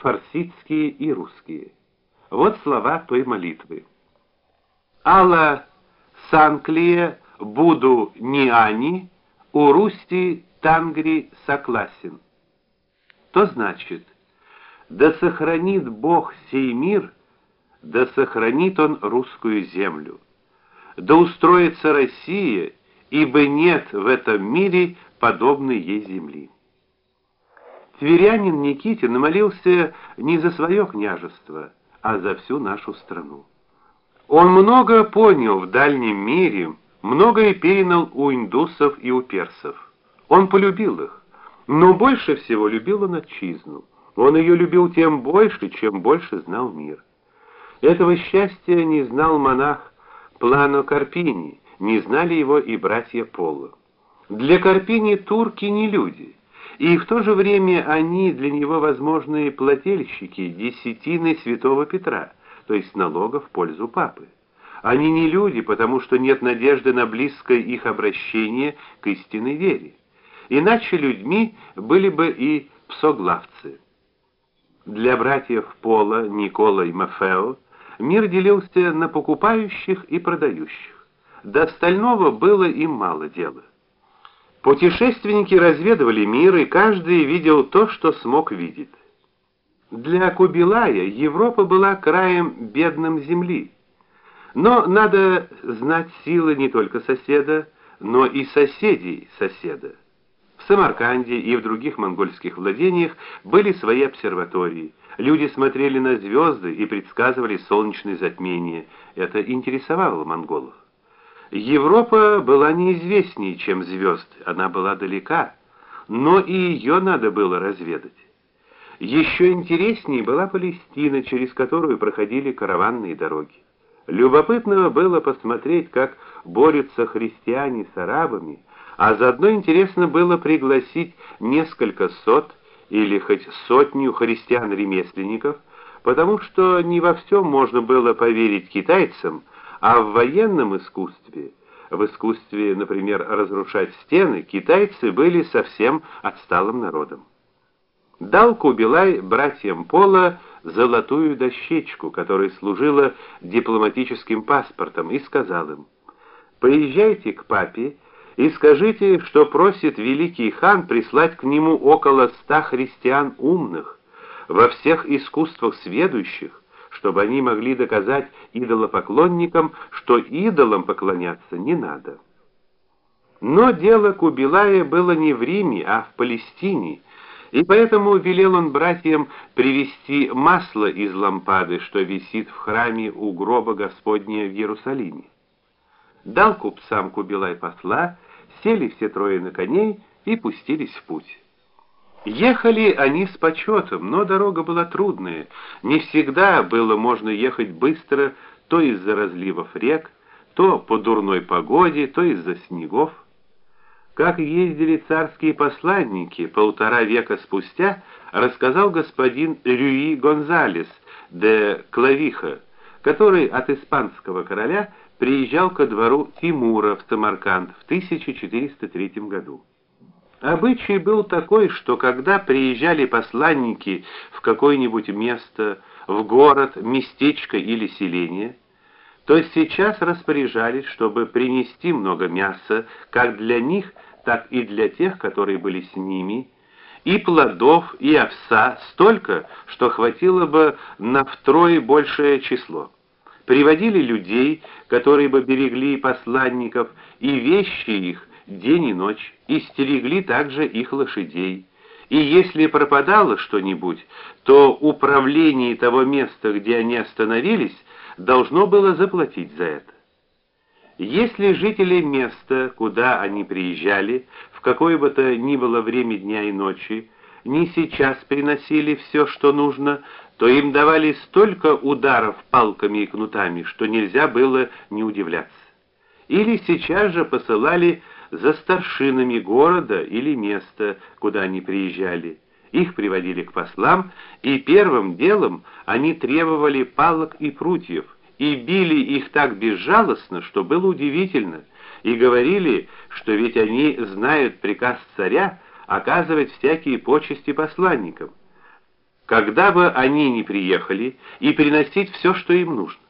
фарсидские и русские. Вот слова той молитвы. Алла Санклия буду ниани, у Русти тангри согласен. То значит: да сохранит Бог сей мир, да сохранит он русскую землю. Да устроится Россия, ибо нет в этом мире подобной ей земли. Тверянин Никитин молился не за свое княжество, а за всю нашу страну. Он много понял в дальнем мире, многое перенял у индусов и у персов. Он полюбил их, но больше всего любил он отчизну. Он ее любил тем больше, чем больше знал мир. Этого счастья не знал монах Плано Карпини, не знали его и братья Поло. Для Карпини турки не люди, и в то же время они для него возможные плательщики десятины святого Петра то есть налога в пользу папы. Они не люди, потому что нет надежды на близкое их обращение к истинной вере. Иначе людьми были бы и псоглавцы. Для братьев Пола, Никола и Мафео мир делился на покупающих и продающих. До остального было им мало дела. Путешественники разведывали мир, и каждый видел то, что смог видеть. Для Кубилая Европа была краем бедным земли. Но надо знать силы не только соседа, но и соседей соседа. В Самарканде и в других монгольских владениях были свои обсерватории. Люди смотрели на звезды и предсказывали солнечные затмения. Это интересовало монголов. Европа была неизвестнее, чем звезд, она была далека, но и ее надо было разведать. Еще интереснее была Палестина, через которую проходили караванные дороги. Любопытно было посмотреть, как борются христиане с арабами, а заодно интересно было пригласить несколько сот или хоть сотню христиан-ремесленников, потому что не во всем можно было поверить китайцам, а в военном искусстве, в искусстве, например, разрушать стены, китайцы были совсем отсталым народом. Дал Кубилай братьям Пола золотую дощечку, которая служила дипломатическим паспортом, и сказал им: "Поезжайте к папе и скажите, что просит великий хан прислать к нему около ста христиан умных, во всех искусствах сведущих, чтобы они могли доказать идолопоклонникам, что идолам поклоняться не надо". Но дело Кубилая было не в Риме, а в Палестине и поэтому велел он братьям привезти масло из лампады, что висит в храме у гроба Господня в Иерусалиме. Дал купцам Кубилай посла, сели все трое на коней и пустились в путь. Ехали они с почетом, но дорога была трудная. Не всегда было можно ехать быстро, то из-за разливов рек, то по дурной погоде, то из-за снегов. Как ездили царские посланники полтора века спустя, рассказал господин Рюи Гонзалес де Клавиха, который от испанского короля приезжал ко двору Тимура в Самарканд в 1403 году. Обычай был такой, что когда приезжали посланники в какое-нибудь место, в город, местечко или селение, то сейчас распоряжались, чтобы принести много мяса, как для них, так и для тех, которые были с ними, и плодов, и овса столько, что хватило бы на втрое большее число. Приводили людей, которые бы берегли посланников, и вещи их день и ночь, и стерегли также их лошадей. И если пропадало что-нибудь, то управление того места, где они остановились, должно было заплатить за это. Если жители места, куда они приезжали, в какое бы то ни было время дня и ночи, не сейчас приносили все, что нужно, то им давали столько ударов палками и кнутами, что нельзя было не удивляться. Или сейчас же посылали за старшинами города или места, куда они приезжали. Их приводили к послам, и первым делом они требовали палок и прутьев и били их так безжалостно, что было удивительно, и говорили, что ведь они знают приказ царя оказывать всякие почести посланникам. когда бы они ни приехали, и приносить все, что им нужно.